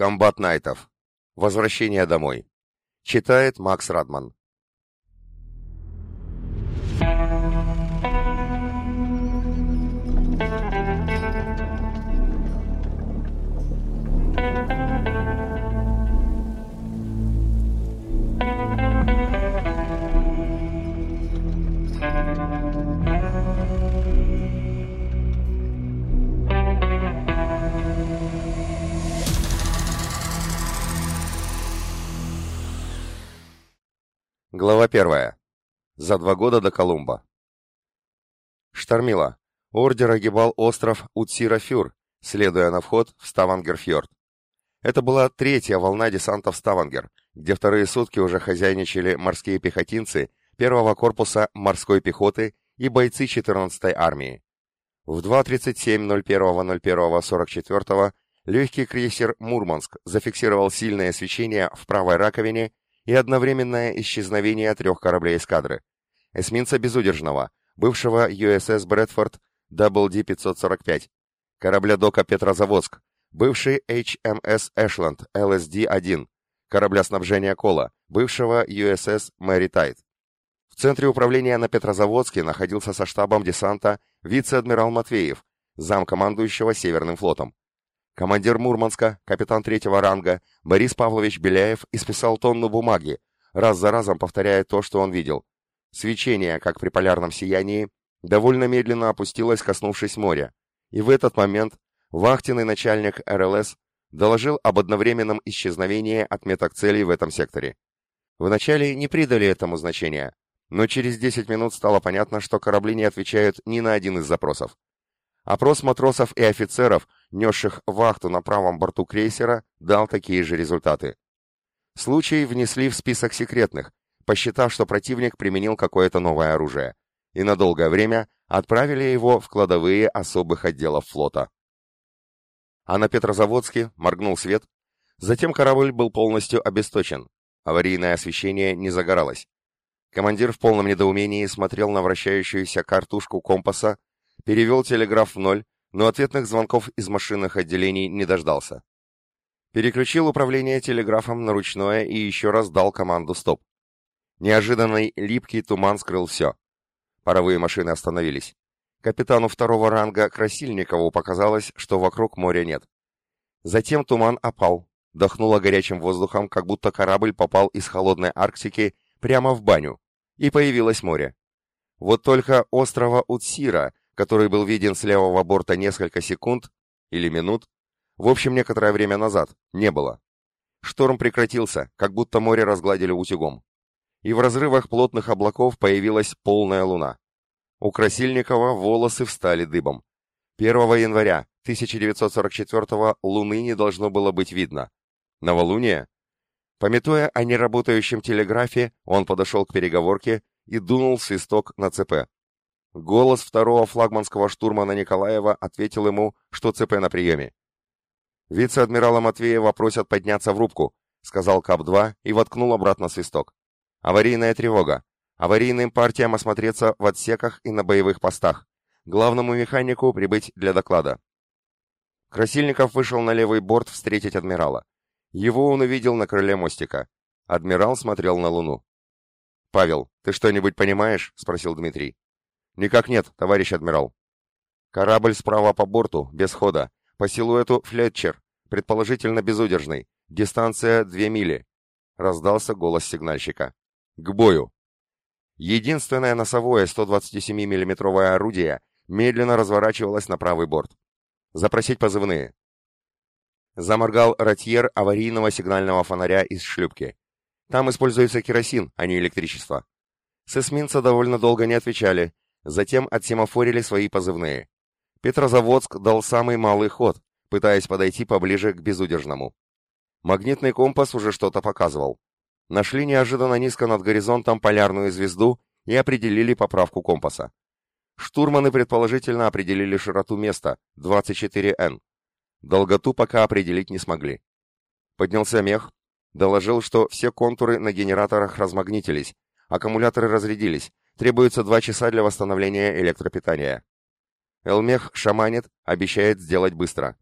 Комбат Найтов. Возвращение домой. Читает Макс Радман. Глава первая. За два года до Колумба. Штормило. Ордер огибал остров Утсира-Фюр, следуя на вход в Ставангер-фьорд. Это была третья волна десанта в Ставангер, где вторые сутки уже хозяйничали морские пехотинцы первого корпуса морской пехоты и бойцы 14-й армии. В 2.37.01.01.44 легкий крейсер «Мурманск» зафиксировал сильное свечение в правой раковине и одновременное исчезновение трех кораблей эскадры. Эсминца Безудержного, бывшего USS Брэдфорд WD-545, корабля дока Петрозаводск, бывший HMS Эшланд LSD-1, корабля снабжения Кола, бывшего USS Мэри Тайт. В центре управления на Петрозаводске находился со штабом десанта вице-адмирал Матвеев, замкомандующего Северным флотом. Командир Мурманска, капитан третьего ранга, Борис Павлович Беляев исписал тонну бумаги, раз за разом повторяя то, что он видел. Свечение, как при полярном сиянии, довольно медленно опустилось, коснувшись моря. И в этот момент вахтенный начальник РЛС доложил об одновременном исчезновении отметок целей в этом секторе. Вначале не придали этому значения, но через 10 минут стало понятно, что корабли не отвечают ни на один из запросов. Опрос матросов и офицеров, несших вахту на правом борту крейсера, дал такие же результаты. Случай внесли в список секретных, посчитав, что противник применил какое-то новое оружие, и на долгое время отправили его в кладовые особых отделов флота. А на Петрозаводске моргнул свет, затем корабль был полностью обесточен, аварийное освещение не загоралось. Командир в полном недоумении смотрел на вращающуюся картушку компаса перевел телеграф в ноль, но ответных звонков из машинных отделений не дождался. Переключил управление телеграфом на ручное и еще раз дал команду «Стоп». Неожиданный липкий туман скрыл все. Паровые машины остановились. Капитану второго ранга Красильникову показалось, что вокруг моря нет. Затем туман опал, дохнуло горячим воздухом, как будто корабль попал из холодной Арктики прямо в баню, и появилось море. Вот только острова Утсира который был виден с левого борта несколько секунд или минут, в общем, некоторое время назад, не было. Шторм прекратился, как будто море разгладили утюгом. И в разрывах плотных облаков появилась полная луна. У Красильникова волосы встали дыбом. 1 января 1944 луны не должно было быть видно. Новолуние? Пометуя о неработающем телеграфе, он подошел к переговорке и дунул свисток на ЦП. Голос второго флагманского штурмана Николаева ответил ему, что ЦП на приеме. «Вице-адмирала Матвеева просят подняться в рубку», — сказал КАП-2 и воткнул обратно свисток. «Аварийная тревога. Аварийным партиям осмотреться в отсеках и на боевых постах. Главному механику прибыть для доклада». Красильников вышел на левый борт встретить адмирала. Его он увидел на крыле мостика. Адмирал смотрел на Луну. «Павел, ты что-нибудь понимаешь?» — спросил Дмитрий. «Никак нет, товарищ адмирал». «Корабль справа по борту, без хода. По силуэту Флетчер, предположительно безудержный. Дистанция две мили», — раздался голос сигнальщика. «К бою!» Единственное носовое 127 миллиметровое орудие медленно разворачивалось на правый борт. «Запросить позывные». Заморгал ротьер аварийного сигнального фонаря из шлюпки. Там используется керосин, а не электричество. С эсминца довольно долго не отвечали, Затем отсемафорили свои позывные. Петрозаводск дал самый малый ход, пытаясь подойти поближе к безудержному. Магнитный компас уже что-то показывал. Нашли неожиданно низко над горизонтом полярную звезду и определили поправку компаса. Штурманы предположительно определили широту места, 24Н. Долготу пока определить не смогли. Поднялся мех, доложил, что все контуры на генераторах размагнитились, аккумуляторы разрядились, Требуется два часа для восстановления электропитания. Элмех шаманит, обещает сделать быстро.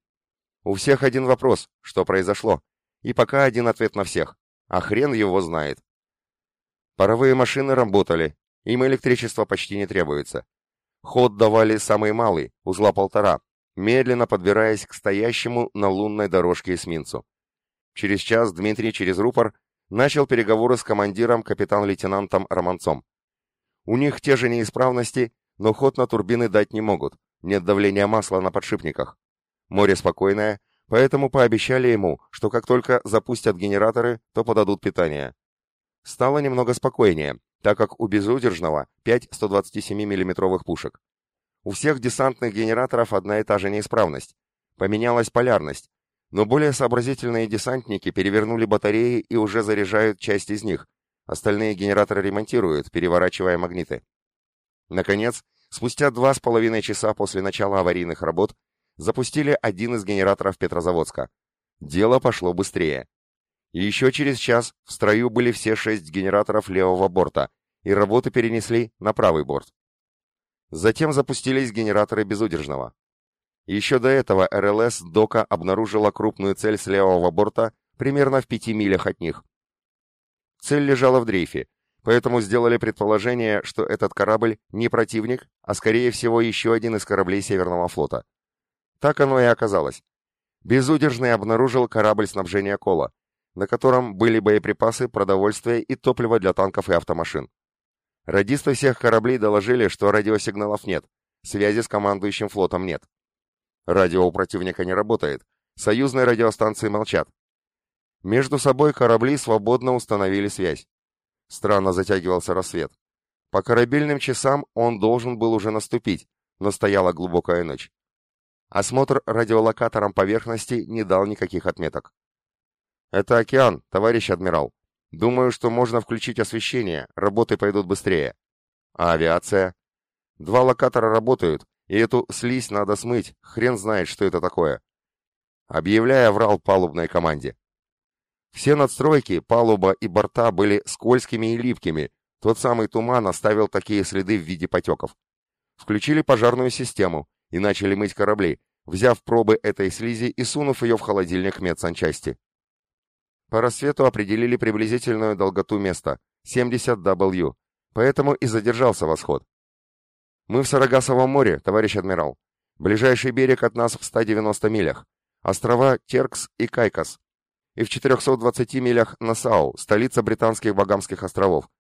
У всех один вопрос, что произошло, и пока один ответ на всех, а хрен его знает. Паровые машины работали, им электричество почти не требуется. Ход давали самый малый, узла полтора, медленно подбираясь к стоящему на лунной дорожке эсминцу. Через час Дмитрий через рупор начал переговоры с командиром капитан-лейтенантом Романцом. У них те же неисправности, но ход на турбины дать не могут, нет давления масла на подшипниках. Море спокойное, поэтому пообещали ему, что как только запустят генераторы, то подадут питание. Стало немного спокойнее, так как у безудержного 5 127 миллиметровых пушек. У всех десантных генераторов одна и та же неисправность. Поменялась полярность, но более сообразительные десантники перевернули батареи и уже заряжают часть из них. Остальные генераторы ремонтируют, переворачивая магниты. Наконец, спустя два с половиной часа после начала аварийных работ, запустили один из генераторов Петрозаводска. Дело пошло быстрее. И еще через час в строю были все шесть генераторов левого борта, и работы перенесли на правый борт. Затем запустились генераторы безудержного. Еще до этого РЛС Дока обнаружила крупную цель с левого борта примерно в пяти милях от них. Цель лежала в дрейфе, поэтому сделали предположение, что этот корабль не противник, а скорее всего еще один из кораблей Северного флота. Так оно и оказалось. Безудержный обнаружил корабль снабжения Кола, на котором были боеприпасы, продовольствие и топливо для танков и автомашин. Радисты всех кораблей доложили, что радиосигналов нет, связи с командующим флотом нет. Радио у противника не работает. Союзные радиостанции молчат. Между собой корабли свободно установили связь. Странно затягивался рассвет. По корабельным часам он должен был уже наступить, но стояла глубокая ночь. Осмотр радиолокатором поверхности не дал никаких отметок. «Это океан, товарищ адмирал. Думаю, что можно включить освещение, работы пойдут быстрее. А авиация? Два локатора работают, и эту слизь надо смыть, хрен знает, что это такое. Объявляя врал палубной команде. Все надстройки, палуба и борта были скользкими и липкими, тот самый туман оставил такие следы в виде потеков. Включили пожарную систему и начали мыть корабли, взяв пробы этой слизи и сунув ее в холодильник медсанчасти. По рассвету определили приблизительную долготу места — 70 W, поэтому и задержался восход. Мы в Сарагасовом море, товарищ адмирал. Ближайший берег от нас в 190 милях. Острова Теркс и Кайкос. И в 420 милях Насау, столица британских Багамских островов.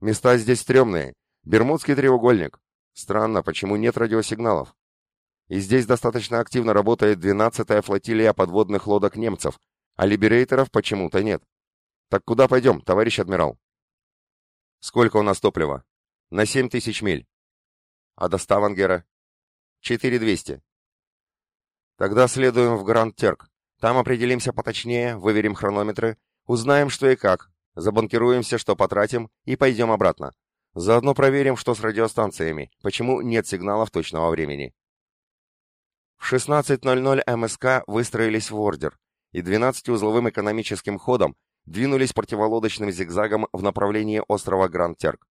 Места здесь стрёмные. Бермудский треугольник. Странно, почему нет радиосигналов. И здесь достаточно активно работает 12-я флотилия подводных лодок немцев, а либерейторов почему-то нет. Так куда пойдем, товарищ адмирал? Сколько у нас топлива? На 7 тысяч миль. А до Ставангера? 4200. Тогда следуем в Гранд-Терк. Там определимся поточнее, выверим хронометры, узнаем, что и как, забанкируемся, что потратим, и пойдем обратно. Заодно проверим, что с радиостанциями, почему нет сигналов точного времени. В 16.00 МСК выстроились в ордер, и 12-узловым экономическим ходом двинулись противолодочным зигзагом в направлении острова Гранд-Терк.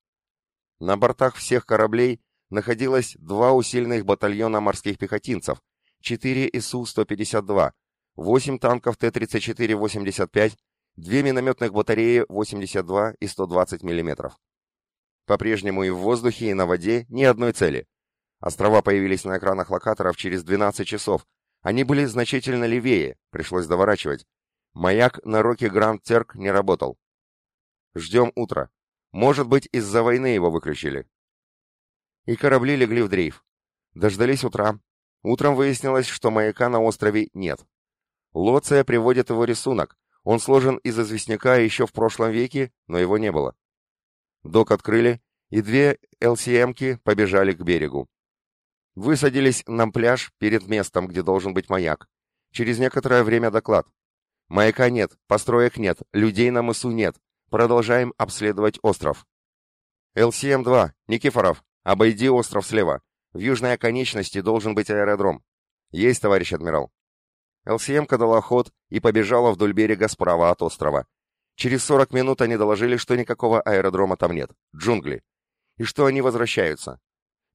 На бортах всех кораблей находилось два усиленных батальона морских пехотинцев, 4 ИСУ-152, 8 танков Т-34-85, две минометных батареи 82 и 120 мм. По-прежнему и в воздухе, и на воде ни одной цели. Острова появились на экранах локаторов через 12 часов. Они были значительно левее, пришлось доворачивать. Маяк на роке Гранд Терк не работал. Ждем утра. Может быть, из-за войны его выключили и корабли легли в дрейф. Дождались утра. Утром выяснилось, что маяка на острове нет. Лоция приводит его рисунок. Он сложен из известняка еще в прошлом веке, но его не было. Док открыли, и две ЛСМки побежали к берегу. Высадились на пляж перед местом, где должен быть маяк. Через некоторое время доклад. Маяка нет, построек нет, людей на мысу нет. Продолжаем обследовать остров. ЛСМ-2, Никифоров, Обойди остров слева. В южной оконечности должен быть аэродром. Есть, товарищ адмирал. ЛСМ-ка дала ход и побежала вдоль берега справа от острова. Через 40 минут они доложили, что никакого аэродрома там нет. Джунгли. И что они возвращаются.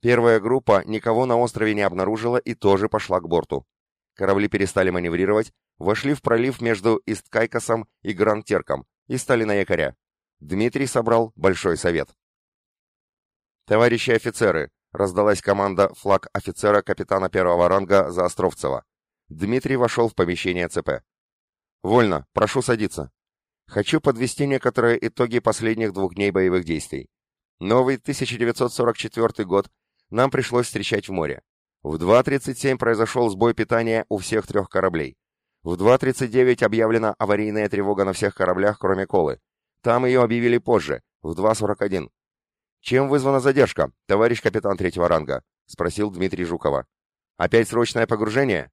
Первая группа никого на острове не обнаружила и тоже пошла к борту. корабли перестали маневрировать, вошли в пролив между Исткайкосом и Гранд-Терком и стали на якоря. Дмитрий собрал большой совет. «Товарищи офицеры!» — раздалась команда флаг офицера капитана первого ранга Заостровцева. Дмитрий вошел в помещение ЦП. «Вольно, прошу садиться. Хочу подвести некоторые итоги последних двух дней боевых действий. Новый 1944 год нам пришлось встречать в море. В 2.37 произошел сбой питания у всех трех кораблей. В 2.39 объявлена аварийная тревога на всех кораблях, кроме Колы. Там ее объявили позже, в 2.41. «Чем вызвана задержка, товарищ капитан третьего ранга?» — спросил Дмитрий Жукова. «Опять срочное погружение?»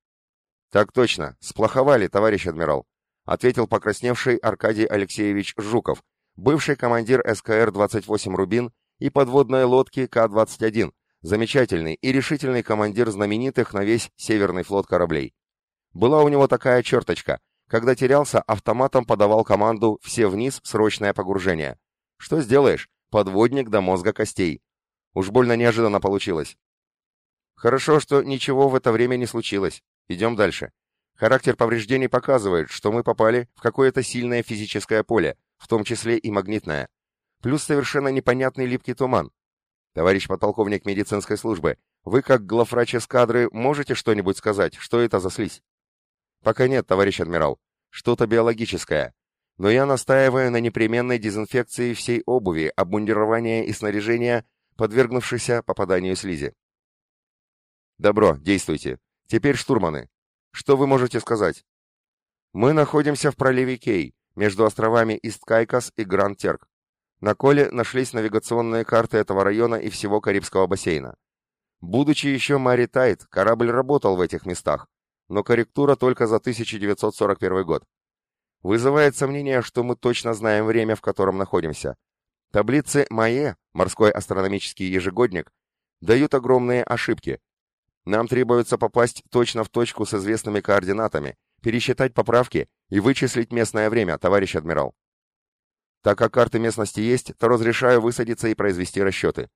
«Так точно. Сплоховали, товарищ адмирал», — ответил покрасневший Аркадий Алексеевич Жуков, бывший командир СКР-28 «Рубин» и подводной лодки К-21, замечательный и решительный командир знаменитых на весь Северный флот кораблей. Была у него такая черточка. Когда терялся, автоматом подавал команду «все вниз, срочное погружение». Что сделаешь? Подводник до мозга костей. Уж больно неожиданно получилось. Хорошо, что ничего в это время не случилось. Идем дальше. Характер повреждений показывает, что мы попали в какое-то сильное физическое поле, в том числе и магнитное. Плюс совершенно непонятный липкий туман. Товарищ подполковник медицинской службы, вы как главврач эскадры можете что-нибудь сказать, что это за слизь? Пока нет, товарищ адмирал. Что-то биологическое но я настаиваю на непременной дезинфекции всей обуви, обмундирования и снаряжения, подвергнувшихся попаданию слизи. Добро, действуйте. Теперь штурманы. Что вы можете сказать? Мы находимся в проливе Кей, между островами Ист-Кайкас и Гранд-Терк. На Коле нашлись навигационные карты этого района и всего Карибского бассейна. Будучи еще Мари Тайт, корабль работал в этих местах, но корректура только за 1941 год. Вызывает сомнение, что мы точно знаем время, в котором находимся. Таблицы МАЕ, морской астрономический ежегодник, дают огромные ошибки. Нам требуется попасть точно в точку с известными координатами, пересчитать поправки и вычислить местное время, товарищ адмирал. Так как карты местности есть, то разрешаю высадиться и произвести расчеты.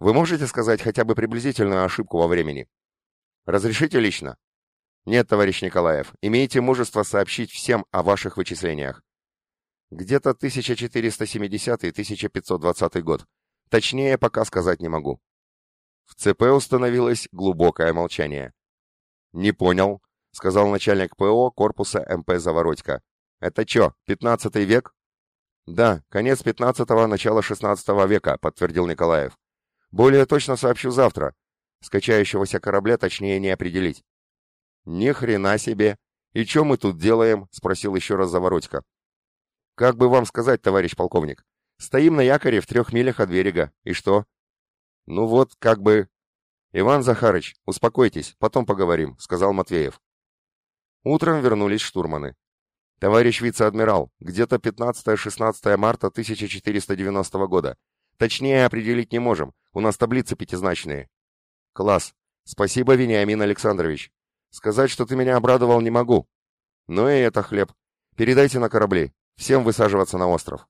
Вы можете сказать хотя бы приблизительную ошибку во времени? Разрешите лично? Нет, товарищ Николаев, имейте мужество сообщить всем о ваших вычислениях. Где-то 1470-1520 год. Точнее, пока сказать не могу. В ЦП установилось глубокое молчание. «Не понял», — сказал начальник ПО корпуса МП «Заворотька». «Это чё, 15 век?» «Да, конец 15-го, начало 16 века», — подтвердил Николаев. «Более точно сообщу завтра. Скачающегося корабля точнее не определить. «Ни хрена себе! И что мы тут делаем?» — спросил еще раз Заворотько. «Как бы вам сказать, товарищ полковник? Стоим на якоре в трех милях от берега. И что?» «Ну вот, как бы...» «Иван Захарыч, успокойтесь, потом поговорим», — сказал Матвеев. Утром вернулись штурманы. «Товарищ вице-адмирал, где-то 15-16 марта 1490 года. Точнее определить не можем, у нас таблицы пятизначные». «Класс. Спасибо, Вениамин Александрович. Сказать, что ты меня обрадовал, не могу. Но и это хлеб. Передайте на корабли. Всем высаживаться на остров.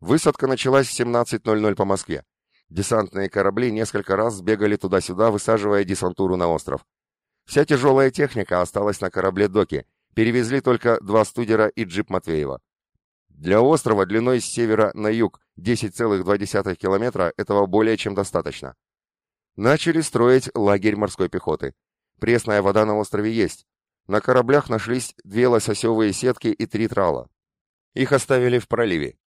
Высадка началась в 17.00 по Москве. Десантные корабли несколько раз сбегали туда-сюда, высаживая десантуру на остров. Вся тяжелая техника осталась на корабле «Доки», перевезли только два студера и джип Матвеева. Для острова длиной с севера на юг 10,2 километра этого более чем достаточно. Начали строить лагерь морской пехоты. Пресная вода на острове есть. На кораблях нашлись две лососевые сетки и три трала. Их оставили в проливе.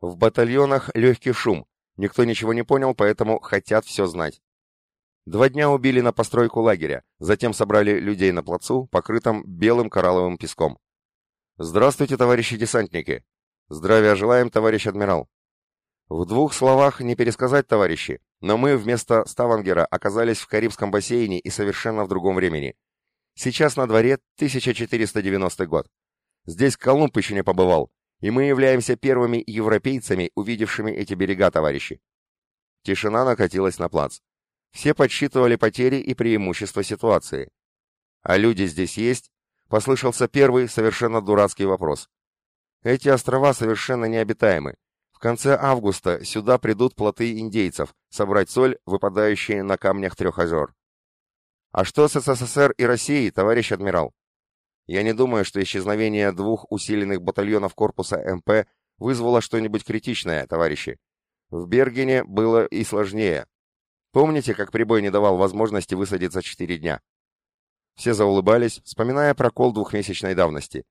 В батальонах легкий шум. Никто ничего не понял, поэтому хотят все знать. Два дня убили на постройку лагеря, затем собрали людей на плацу, покрытом белым коралловым песком. «Здравствуйте, товарищи десантники!» «Здравия желаем, товарищ адмирал!» В двух словах не пересказать, товарищи, но мы вместо Ставангера оказались в Карибском бассейне и совершенно в другом времени. Сейчас на дворе 1490 год. Здесь Колумб еще не побывал, и мы являемся первыми европейцами, увидевшими эти берега, товарищи. Тишина накатилась на плац. Все подсчитывали потери и преимущества ситуации. «А люди здесь есть?» — послышался первый, совершенно дурацкий вопрос. «Эти острова совершенно необитаемы. В конце августа сюда придут плоты индейцев, собрать соль, выпадающие на камнях трех озер. А что с СССР и Россией, товарищ адмирал? Я не думаю, что исчезновение двух усиленных батальонов корпуса МП вызвало что-нибудь критичное, товарищи. В Бергене было и сложнее. Помните, как прибой не давал возможности высадиться четыре дня? Все заулыбались, вспоминая прокол двухмесячной давности.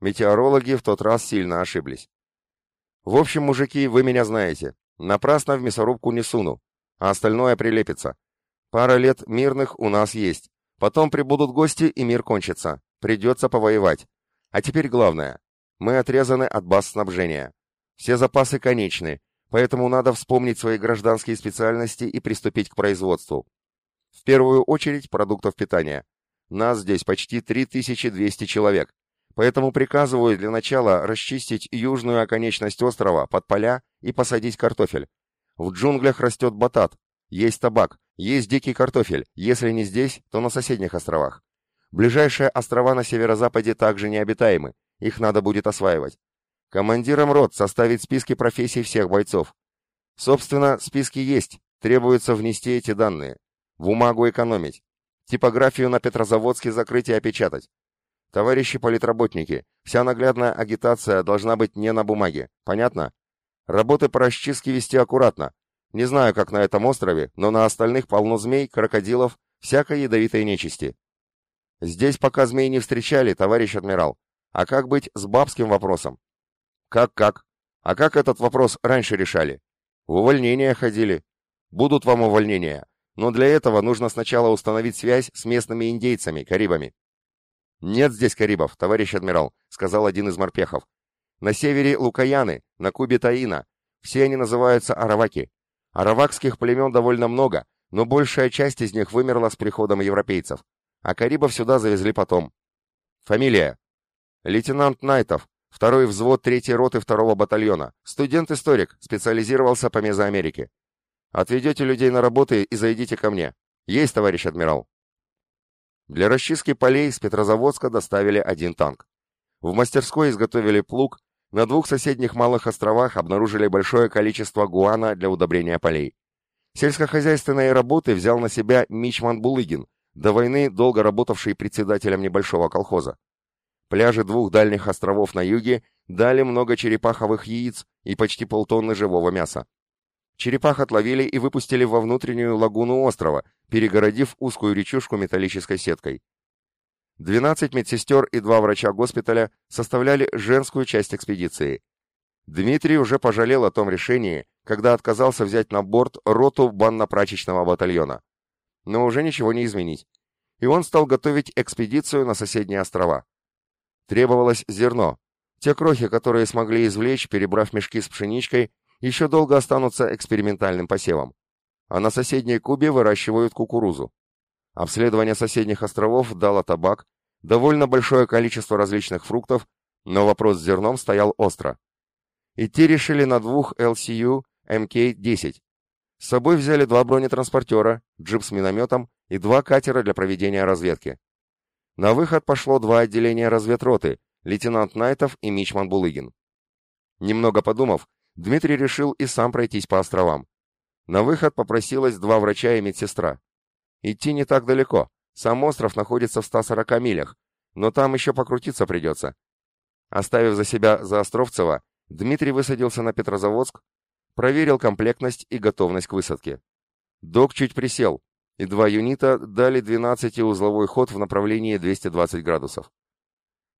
Метеорологи в тот раз сильно ошиблись. В общем, мужики, вы меня знаете. Напрасно в мясорубку не суну, а остальное прилепится. Пара лет мирных у нас есть. Потом прибудут гости, и мир кончится. Придется повоевать. А теперь главное. Мы отрезаны от баз снабжения. Все запасы конечны, поэтому надо вспомнить свои гражданские специальности и приступить к производству. В первую очередь продуктов питания. Нас здесь почти 3200 человек, поэтому приказываю для начала расчистить южную оконечность острова под поля и посадить картофель. В джунглях растет батат, есть табак, есть дикий картофель, если не здесь, то на соседних островах. Ближайшие острова на северо-западе также необитаемы, их надо будет осваивать. Командирам рот составить списки профессий всех бойцов. Собственно, списки есть, требуется внести эти данные. Бумагу экономить. Типографию на Петрозаводске закрыть и опечатать. Товарищи политработники, вся наглядная агитация должна быть не на бумаге. Понятно? Работы по расчистке вести аккуратно. Не знаю, как на этом острове, но на остальных полно змей, крокодилов, всякой ядовитой нечисти. Здесь пока змей не встречали, товарищ адмирал. А как быть с бабским вопросом? Как-как? А как этот вопрос раньше решали? В увольнение ходили. Будут вам увольнения. Но для этого нужно сначала установить связь с местными индейцами, карибами. «Нет здесь карибов, товарищ адмирал», — сказал один из морпехов. «На севере Лукаяны, на Кубе Таина. Все они называются араваки. Аравакских племен довольно много, но большая часть из них вымерла с приходом европейцев. А карибов сюда завезли потом. Фамилия. Лейтенант Найтов, второй взвод третьей роты второго батальона. Студент-историк, специализировался по Мезоамерике. Отведете людей на работы и зайдите ко мне. Есть, товарищ адмирал. Для расчистки полей с Петрозаводска доставили один танк. В мастерской изготовили плуг, на двух соседних малых островах обнаружили большое количество гуана для удобрения полей. Сельскохозяйственные работы взял на себя Мичман Булыгин, до войны долго работавший председателем небольшого колхоза. Пляжи двух дальних островов на юге дали много черепаховых яиц и почти полтонны живого мяса. Черепах отловили и выпустили во внутреннюю лагуну острова, перегородив узкую речушку металлической сеткой. 12 медсестер и два врача госпиталя составляли женскую часть экспедиции. Дмитрий уже пожалел о том решении, когда отказался взять на борт роту банно-прачечного батальона. Но уже ничего не изменить. И он стал готовить экспедицию на соседние острова. Требовалось зерно. Те крохи, которые смогли извлечь, перебрав мешки с пшеничкой еще долго останутся экспериментальным посевом. А на соседней Кубе выращивают кукурузу. Обследование соседних островов дало табак, довольно большое количество различных фруктов, но вопрос с зерном стоял остро. Идти решили на двух LCU MK-10. С собой взяли два бронетранспортера, джип с минометом и два катера для проведения разведки. На выход пошло два отделения разведроты, лейтенант Найтов и Мичман Булыгин. Немного подумав, Дмитрий решил и сам пройтись по островам. На выход попросилось два врача и медсестра. Идти не так далеко, сам остров находится в 140 милях, но там еще покрутиться придется. Оставив за себя Заостровцева, Дмитрий высадился на Петрозаводск, проверил комплектность и готовность к высадке. Док чуть присел, и два юнита дали 12-узловой ход в направлении 220 градусов.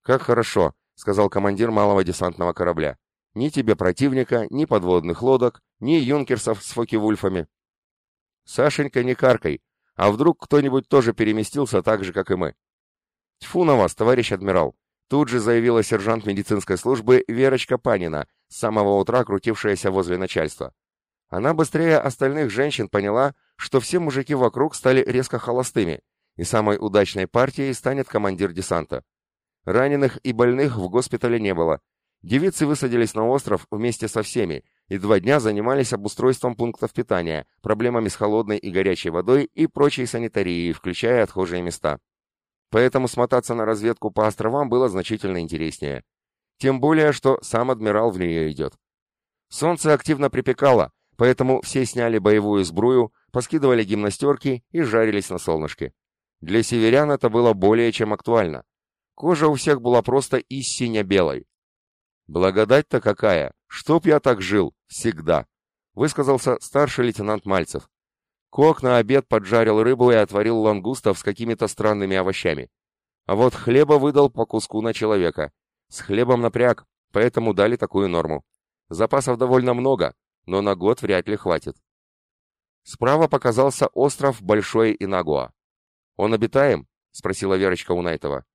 «Как хорошо», — сказал командир малого десантного корабля. Ни тебе противника, ни подводных лодок, ни юнкерсов с фоки-вульфами. Сашенька, не каркай, а вдруг кто-нибудь тоже переместился так же, как и мы? Тьфу на вас, товарищ адмирал, тут же заявила сержант медицинской службы Верочка Панина, с самого утра крутившаяся возле начальства. Она быстрее остальных женщин поняла, что все мужики вокруг стали резко холостыми, и самой удачной партией станет командир десанта. Раненых и больных в госпитале не было, Девицы высадились на остров вместе со всеми и два дня занимались обустройством пунктов питания, проблемами с холодной и горячей водой и прочей санитарией, включая отхожие места. Поэтому смотаться на разведку по островам было значительно интереснее. Тем более, что сам адмирал в нее идет. Солнце активно припекало, поэтому все сняли боевую сбрую, поскидывали гимнастерки и жарились на солнышке. Для северян это было более чем актуально. Кожа у всех была просто истинно белой. «Благодать-то какая! Чтоб я так жил! Всегда!» — высказался старший лейтенант Мальцев. Кок на обед поджарил рыбу и отварил лангустов с какими-то странными овощами. А вот хлеба выдал по куску на человека. С хлебом напряг, поэтому дали такую норму. Запасов довольно много, но на год вряд ли хватит. Справа показался остров Большой Инагуа. «Он обитаем?» — спросила Верочка у Найтова.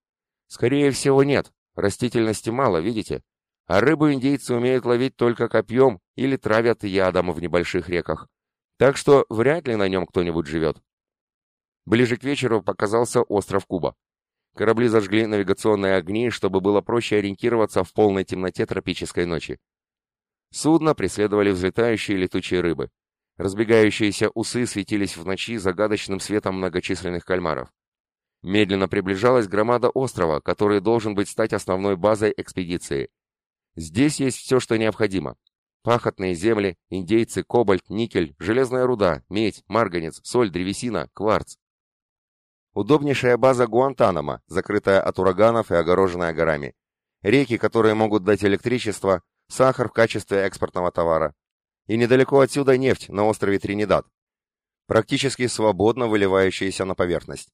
«Скорее всего, нет. Растительности мало, видите? А рыбу индейцы умеют ловить только копьем или травят ядом в небольших реках. Так что вряд ли на нем кто-нибудь живет». Ближе к вечеру показался остров Куба. Корабли зажгли навигационные огни, чтобы было проще ориентироваться в полной темноте тропической ночи. Судно преследовали взлетающие летучие рыбы. Разбегающиеся усы светились в ночи загадочным светом многочисленных кальмаров. Медленно приближалась громада острова, который должен быть стать основной базой экспедиции. Здесь есть все, что необходимо. Пахотные земли, индейцы, кобальт, никель, железная руда, медь, марганец, соль, древесина, кварц. Удобнейшая база Гуантанамо, закрытая от ураганов и огороженная горами. Реки, которые могут дать электричество, сахар в качестве экспортного товара, и недалеко отсюда нефть на острове Тринидад, практически свободно выливающаяся на поверхность.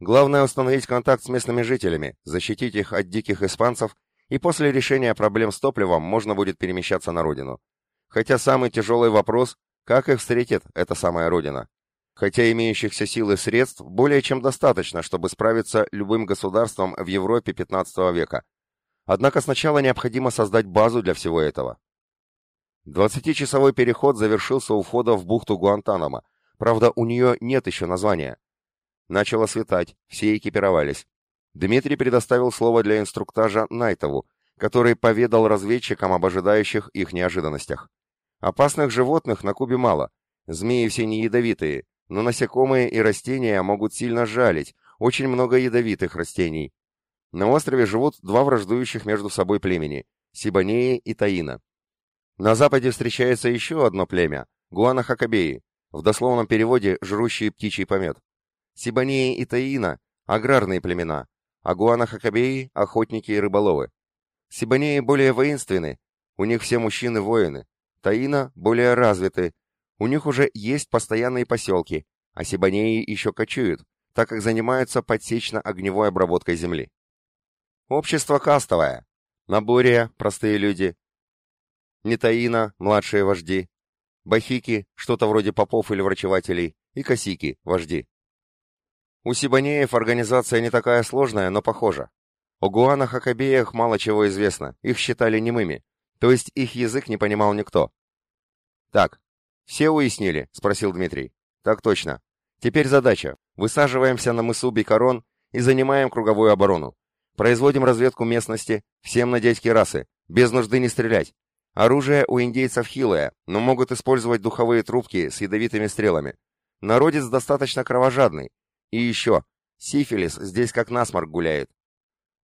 Главное установить контакт с местными жителями, защитить их от диких испанцев, и после решения проблем с топливом можно будет перемещаться на родину. Хотя самый тяжелый вопрос, как их встретит эта самая родина. Хотя имеющихся сил и средств более чем достаточно, чтобы справиться любым государством в Европе 15 века. Однако сначала необходимо создать базу для всего этого. Двадцатичасовой переход завершился у входа в бухту Гуантанамо. Правда, у нее нет еще названия. Начало светать, все экипировались. Дмитрий предоставил слово для инструктажа Найтову, который поведал разведчикам об ожидающих их неожиданностях. Опасных животных на Кубе мало. Змеи все не ядовитые, но насекомые и растения могут сильно жалить, очень много ядовитых растений. На острове живут два враждующих между собой племени – Сибанеи и Таина. На западе встречается еще одно племя – Гуанахакабеи, в дословном переводе «жрущие птичий помет». Сибанеи и Таина – аграрные племена, а Гуанахакабеи – охотники и рыболовы. Сибанеи более воинственны, у них все мужчины воины. Таина более развиты, у них уже есть постоянные поселки, а Сибанеи еще кочуют, так как занимаются подсечно-огневой обработкой земли. Общество кастовое. Набория – простые люди, Нетаина, младшие вожди, Бахики, что-то вроде попов или врачевателей, и Косики, вожди. У Сибанеев организация не такая сложная, но похожа. О Гуанах-Акабеях мало чего известно, их считали немыми, то есть их язык не понимал никто. «Так, все уяснили?» — спросил Дмитрий. «Так точно. Теперь задача. Высаживаемся на мысу Бикарон и занимаем круговую оборону. Производим разведку местности, всем надеть кирасы, без нужды не стрелять. Оружие у индейцев хилое, но могут использовать духовые трубки с ядовитыми стрелами. Народец достаточно кровожадный. И еще, сифилис здесь как насморк гуляет.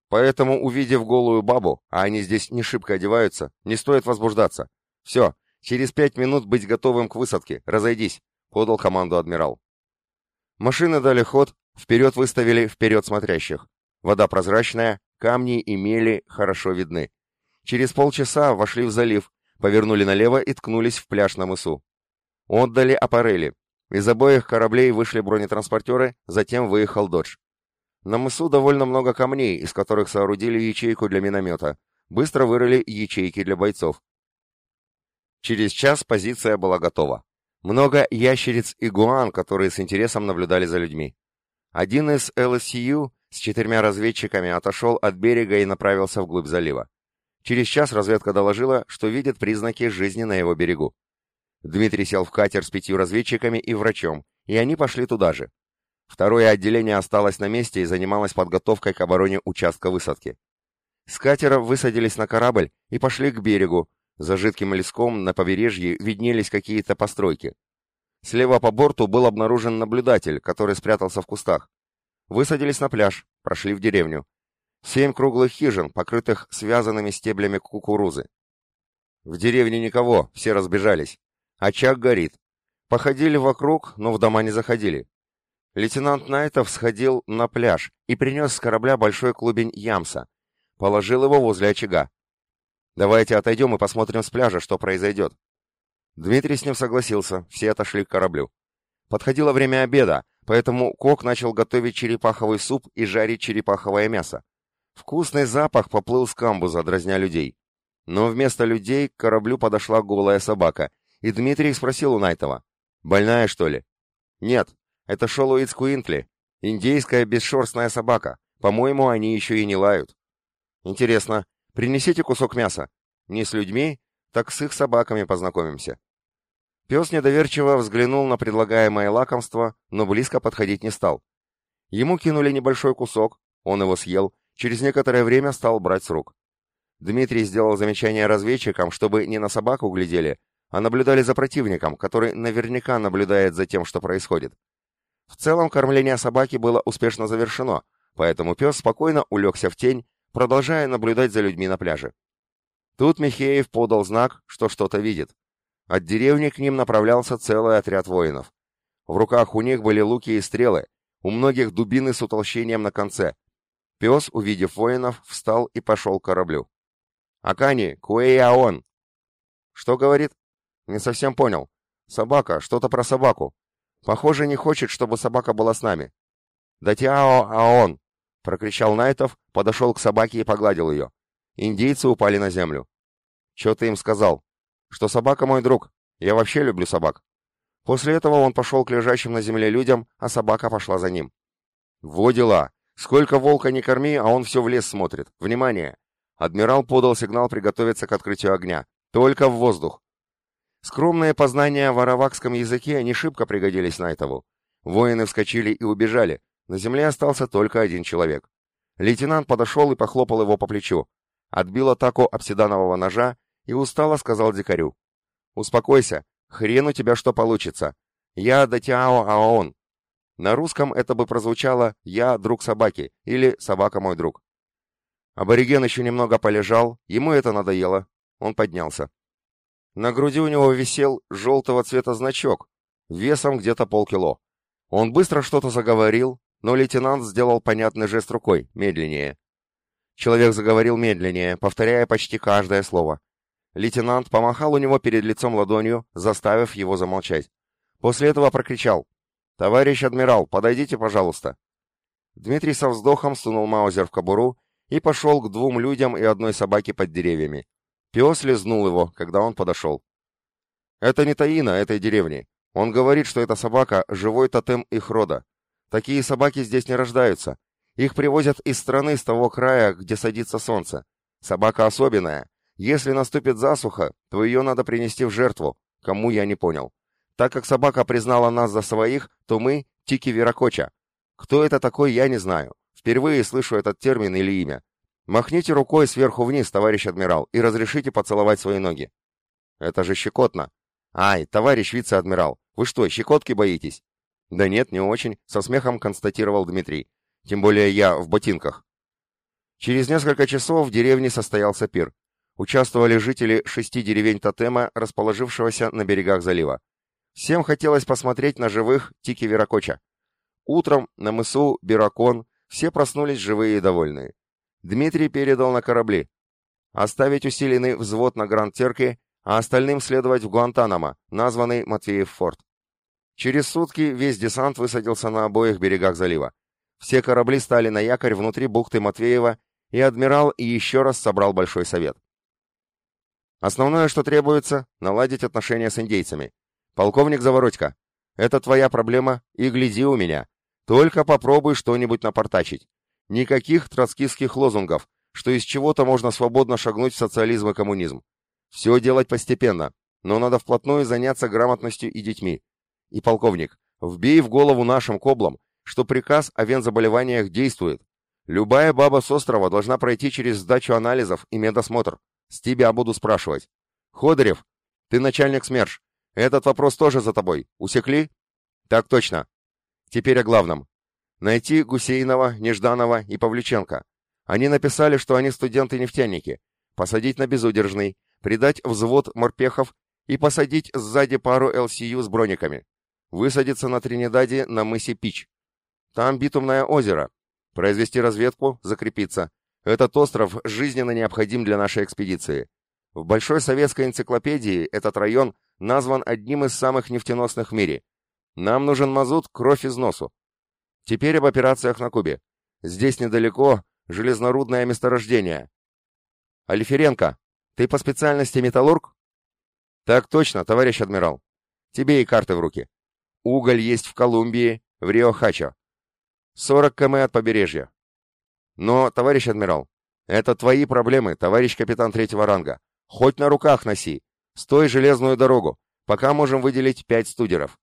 Поэтому, увидев голую бабу, а они здесь не шибко одеваются, не стоит возбуждаться. Все, через пять минут быть готовым к высадке, разойдись, подал команду адмирал. Машины дали ход, вперед выставили вперед смотрящих. Вода прозрачная, камни и мели хорошо видны. Через полчаса вошли в залив, повернули налево и ткнулись в пляж на мысу. Отдали аппарели. Из обоих кораблей вышли бронетранспортеры, затем выехал «Додж». На мысу довольно много камней, из которых соорудили ячейку для миномета. Быстро вырыли ячейки для бойцов. Через час позиция была готова. Много ящериц и гуан, которые с интересом наблюдали за людьми. Один из ЛСЮ с четырьмя разведчиками отошел от берега и направился вглубь залива. Через час разведка доложила, что видит признаки жизни на его берегу. Дмитрий сел в катер с пятью разведчиками и врачом, и они пошли туда же. Второе отделение осталось на месте и занималось подготовкой к обороне участка высадки. С катера высадились на корабль и пошли к берегу. За жидким леском на побережье виднелись какие-то постройки. Слева по борту был обнаружен наблюдатель, который спрятался в кустах. Высадились на пляж, прошли в деревню. Семь круглых хижин, покрытых связанными стеблями кукурузы. В деревне никого, все разбежались. Очаг горит. Походили вокруг, но в дома не заходили. Лейтенант Найтов сходил на пляж и принес с корабля большой клубень ямса. Положил его возле очага. «Давайте отойдем и посмотрим с пляжа, что произойдет». Дмитрий с ним согласился, все отошли к кораблю. Подходило время обеда, поэтому Кок начал готовить черепаховый суп и жарить черепаховое мясо. Вкусный запах поплыл с камбуза, дразня людей. Но вместо людей к кораблю подошла голая собака, и Дмитрий спросил у Найтова, «Больная, что ли?» «Нет, это Шолуиц Куинтли, индейская бесшерстная собака. По-моему, они еще и не лают». «Интересно, принесите кусок мяса. Не с людьми, так с их собаками познакомимся». Пес недоверчиво взглянул на предлагаемое лакомство, но близко подходить не стал. Ему кинули небольшой кусок, он его съел, через некоторое время стал брать с рук. Дмитрий сделал замечание разведчикам, чтобы не на собаку глядели, а наблюдали за противником, который наверняка наблюдает за тем, что происходит. В целом кормление собаки было успешно завершено, поэтому пес спокойно улегся в тень, продолжая наблюдать за людьми на пляже. Тут Михеев подал знак, что что-то видит. От деревни к ним направлялся целый отряд воинов. В руках у них были луки и стрелы, у многих дубины с утолщением на конце. Пес, увидев воинов, встал и пошел к кораблю. «Акани, Куэйаон!» «Что говорит?» «Не совсем понял. Собака, что-то про собаку. Похоже, не хочет, чтобы собака была с нами». «Датиао Аон!» — прокричал Найтов, подошел к собаке и погладил ее. Индейцы упали на землю. «Че ты им сказал?» что собака мой друг, я вообще люблю собак. После этого он пошел к лежащим на земле людям, а собака пошла за ним. Во дела! Сколько волка не корми, а он все в лес смотрит. Внимание! Адмирал подал сигнал приготовиться к открытию огня. Только в воздух. Скромные познания в аравакском языке не шибко пригодились Найтову. Воины вскочили и убежали. На земле остался только один человек. Лейтенант подошел и похлопал его по плечу. Отбил атаку обсиданового ножа и устало сказал дикарю. «Успокойся, хрен у тебя что получится. Я Датиао Аон». На русском это бы прозвучало «я друг собаки» или «собака мой друг». Абориген еще немного полежал, ему это надоело. Он поднялся. На груди у него висел желтого цвета значок, весом где-то полкило. Он быстро что-то заговорил, но лейтенант сделал понятный жест рукой, медленнее. Человек заговорил медленнее, повторяя почти каждое слово. Лейтенант помахал у него перед лицом ладонью, заставив его замолчать. После этого прокричал. «Товарищ адмирал, подойдите, пожалуйста». Дмитрий со вздохом сунул маузер в кобуру и пошел к двум людям и одной собаке под деревьями. Пес лизнул его, когда он подошел. «Это не Таина этой деревни. Он говорит, что эта собака — живой тотем их рода. Такие собаки здесь не рождаются. Их привозят из страны с того края, где садится солнце. Собака особенная, если наступит засуха, то ее надо принести в жертву. Кому я не понял. Так как собака признала нас за своих, то мы — Тики Веракоча. Кто это такой, я не знаю. Впервые слышу этот термин или имя. Махните рукой сверху вниз, товарищ адмирал, и разрешите поцеловать свои ноги. Это же щекотно. Ай, товарищ вице-адмирал, вы что, щекотки боитесь? Да нет, не очень, со смехом констатировал Дмитрий. Тем более я в ботинках. Через несколько часов в деревне состоялся пир участвовали жители шести деревень тотема, расположившегося на берегах залива. Всем хотелось посмотреть на живых Тики Веракоча. Утром на мысу Биракон все проснулись живые и довольные. Дмитрий передал на корабли. Оставить усиленный взвод на Гранд-Терке, а остальным следовать в Гуантанамо, названный Матвеев форт. Через сутки весь десант высадился на обоих берегах залива. Все корабли стали на якорь внутри бухты Матвеева, и адмирал еще раз собрал большой совет. Основное, что требуется, наладить отношения с индейцами. Полковник Заворотько, это твоя проблема, и гляди у меня. Только попробуй что-нибудь напортачить. Никаких троцкистских лозунгов, что из чего-то можно свободно шагнуть в социализм и коммунизм. Все делать постепенно, но надо вплотную заняться грамотностью и детьми. И, полковник, вбей в голову нашим коблам, что приказ о вензаболеваниях действует. Любая баба с острова должна пройти через сдачу анализов и медосмотр. С тебя буду спрашивать. Ходорев, ты начальник СМЕРШ. Этот вопрос тоже за тобой. Усекли? Так точно. Теперь о главном. Найти Гусейнова, Нежданова и Павлюченко. Они написали, что они студенты-нефтяники. Посадить на безудержный, придать взвод морпехов и посадить сзади пару ЛСЮ с брониками. Высадиться на Тринидаде на мысе Пич. Там битумное озеро. Произвести разведку, закрепиться. Этот остров жизненно необходим для нашей экспедиции. В Большой советской энциклопедии этот район назван одним из самых нефтеносных в мире. Нам нужен мазут, кровь из носу. Теперь об операциях на Кубе. Здесь недалеко железнорудное месторождение. Алиференко, ты по специальности металлург? Так точно, товарищ адмирал. Тебе и карты в руки. Уголь есть в Колумбии, в Рио-Хачо. 40 км от побережья. Но, товарищ адмирал, это твои проблемы, товарищ капитан третьего ранга. Хоть на руках носи. Стой железную дорогу. Пока можем выделить пять студеров.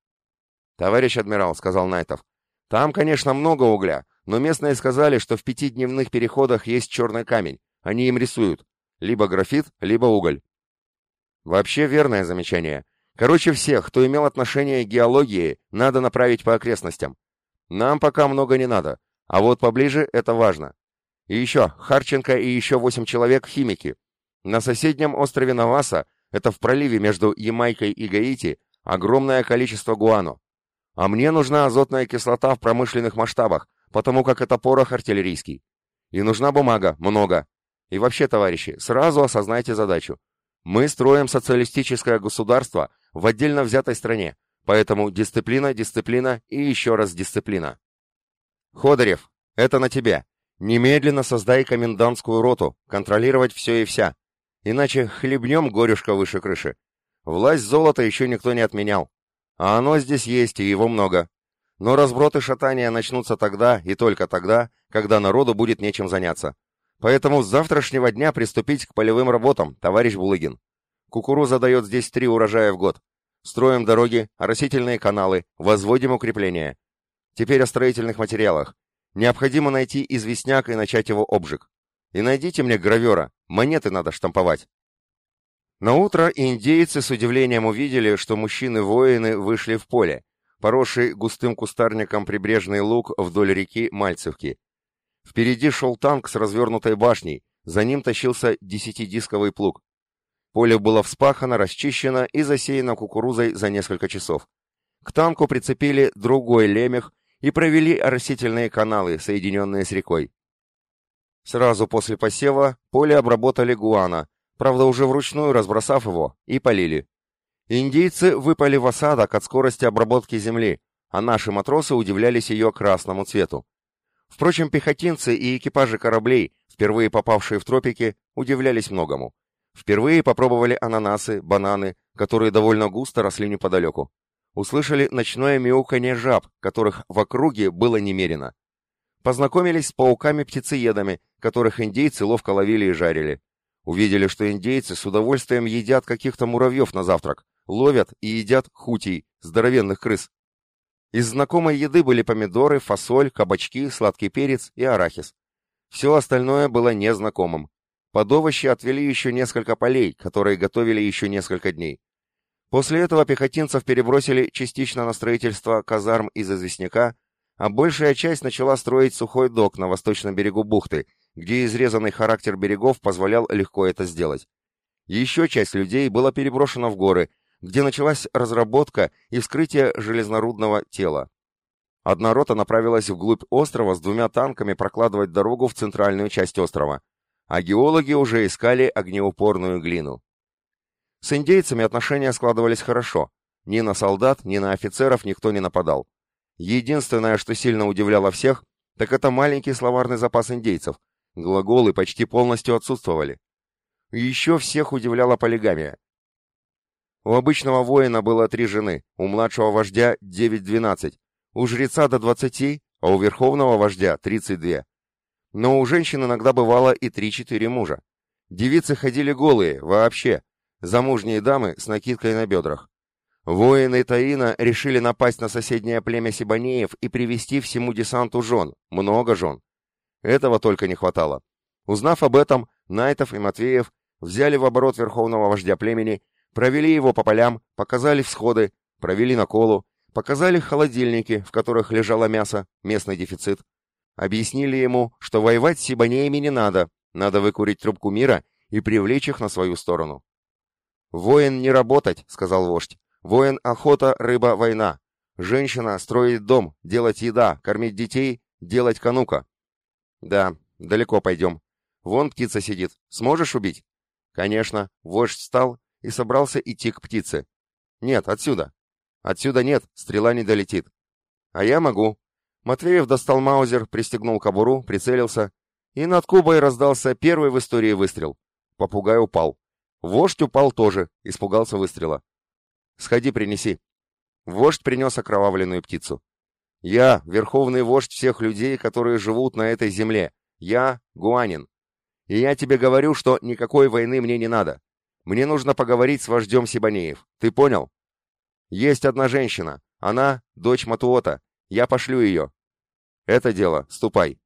Товарищ адмирал, сказал Найтов, там, конечно, много угля, но местные сказали, что в пятидневных переходах есть черный камень. Они им рисуют. Либо графит, либо уголь. Вообще верное замечание. Короче, всех, кто имел отношение к геологии, надо направить по окрестностям. Нам пока много не надо, а вот поближе это важно. И еще, Харченко и еще восемь человек химики. На соседнем острове Наваса, это в проливе между Ямайкой и Гаити, огромное количество гуано. А мне нужна азотная кислота в промышленных масштабах, потому как это порох артиллерийский. И нужна бумага, много. И вообще, товарищи, сразу осознайте задачу. Мы строим социалистическое государство в отдельно взятой стране, поэтому дисциплина, дисциплина и еще раз дисциплина. Ходорев, это на тебе. Немедленно создай комендантскую роту, контролировать все и вся. Иначе хлебнем горюшка выше крыши. Власть золота еще никто не отменял. А оно здесь есть, и его много. Но разброты шатания начнутся тогда и только тогда, когда народу будет нечем заняться. Поэтому с завтрашнего дня приступить к полевым работам, товарищ Булыгин. Кукуруза дает здесь три урожая в год. Строим дороги, оросительные каналы, возводим укрепления. Теперь о строительных материалах. Необходимо найти известняк и начать его обжиг. И найдите мне гравера, монеты надо штамповать. На утро индейцы с удивлением увидели, что мужчины-воины вышли в поле, поросший густым кустарником прибрежный луг вдоль реки Мальцевки. Впереди шел танк с развернутой башней, за ним тащился десятидисковый плуг. Поле было вспахано, расчищено и засеяно кукурузой за несколько часов. К танку прицепили другой лемех и провели оросительные каналы, соединенные с рекой. Сразу после посева поле обработали гуана, правда уже вручную разбросав его, и полили. Индейцы выпали в осадок от скорости обработки земли, а наши матросы удивлялись ее красному цвету. Впрочем, пехотинцы и экипажи кораблей, впервые попавшие в тропики, удивлялись многому. Впервые попробовали ананасы, бананы, которые довольно густо росли неподалеку. Услышали ночное мяуканье жаб, которых в округе было немерено. Познакомились с пауками-птицеедами, которых индейцы ловко ловили и жарили. Увидели, что индейцы с удовольствием едят каких-то муравьев на завтрак, ловят и едят хутий, здоровенных крыс. Из знакомой еды были помидоры, фасоль, кабачки, сладкий перец и арахис. Все остальное было незнакомым. Под овощи отвели еще несколько полей, которые готовили еще несколько дней. После этого пехотинцев перебросили частично на строительство казарм из известняка, а большая часть начала строить сухой док на восточном берегу бухты, где изрезанный характер берегов позволял легко это сделать. Еще часть людей была переброшена в горы, где началась разработка и вскрытие железнорудного тела. Одна рота направилась вглубь острова с двумя танками прокладывать дорогу в центральную часть острова, а геологи уже искали огнеупорную глину. С индейцами отношения складывались хорошо. Ни на солдат, ни на офицеров никто не нападал. Единственное, что сильно удивляло всех, так это маленький словарный запас индейцев, Глаголы почти полностью отсутствовали. Еще всех удивляла полигамия. У обычного воина было три жены, у младшего вождя 9-12, у жреца до 20, а у верховного вождя 32. Но у женщин иногда бывало и 3-4 мужа. Девицы ходили голые, вообще, замужние дамы с накидкой на бедрах. Воины Таина решили напасть на соседнее племя Сибанеев и привести всему десанту жен, много жен. Этого только не хватало. Узнав об этом, Найтов и Матвеев взяли в оборот верховного вождя племени, провели его по полям, показали всходы, провели на колу, показали холодильники, в которых лежало мясо, местный дефицит. Объяснили ему, что воевать с сибанеями не надо, надо выкурить трубку мира и привлечь их на свою сторону. «Воин не работать», — сказал вождь. «Воин — охота, рыба, война. Женщина строить дом, делать еда, кормить детей, делать канука. Да, далеко пойдем. Вон птица сидит. Сможешь убить? Конечно. Вождь встал и собрался идти к птице. Нет, отсюда. Отсюда нет, стрела не долетит. А я могу. Матвеев достал маузер, пристегнул кобуру, прицелился, и над Кубой раздался первый в истории выстрел. Попугай упал. Вождь упал тоже, испугался выстрела. «Сходи, принеси». Вождь принес окровавленную птицу. «Я — верховный вождь всех людей, которые живут на этой земле. Я — Гуанин. И я тебе говорю, что никакой войны мне не надо. Мне нужно поговорить с вождем Сибанеев. Ты понял? Есть одна женщина. Она — дочь Матуота. Я пошлю ее. Это дело. Ступай.